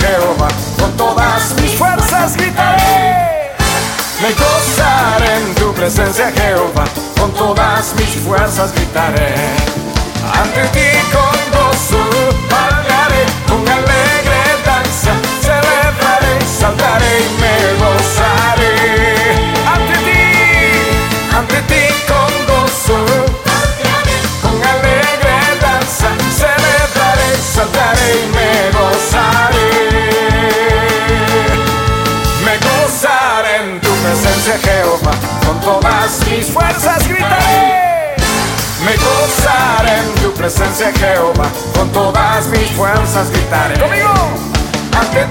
Jehová, con todas mis fuerzas gritaré. Me gozaré en tu presencia, Jehová, con todas mis fuerzas gritaré. Ante ti alabanza a Jehová, con todas mis fuerzas gritaré. ¡Conmigo! Ante